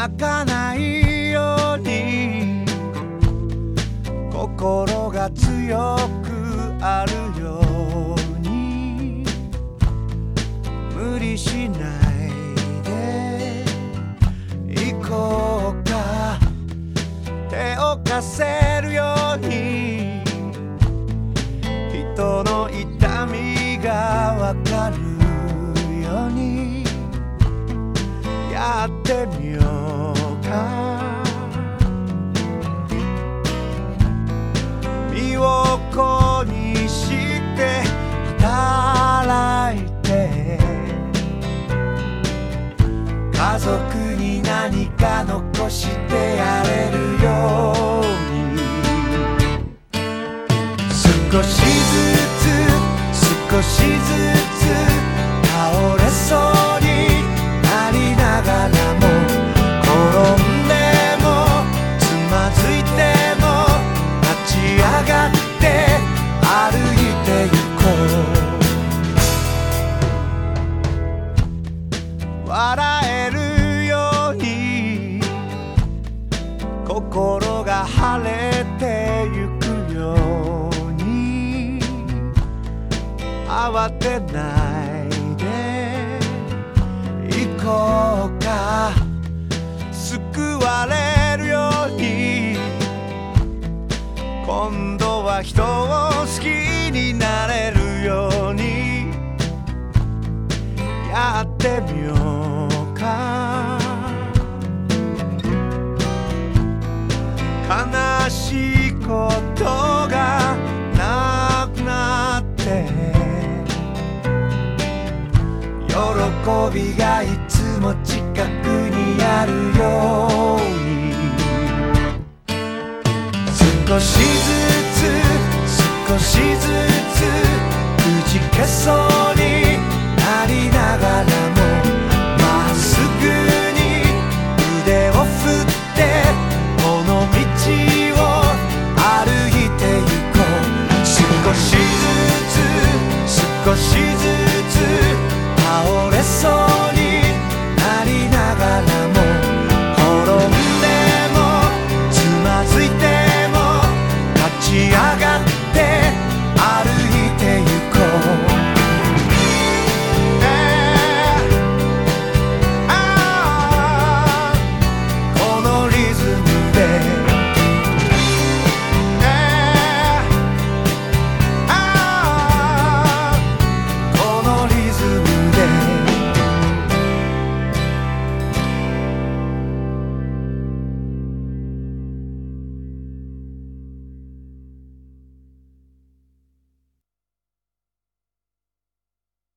泣かないように。心が強くあるように。無理しないで。行こうか。手を貸せるように。人の痛みがわかる。やってみようか。身を粉にして働いて。家族に何か残してやれるように。少しずつ少しずつ倒れそう。笑えるように。心が晴れてゆくように。慌てないで。行こうか。救われるように。今度は人を好きびがいつも近くにあるように少しずつ少しずつくじけそうになりながらもまっすぐに腕を振ってこの道を歩いてゆこう少しずつ少しずつ Eso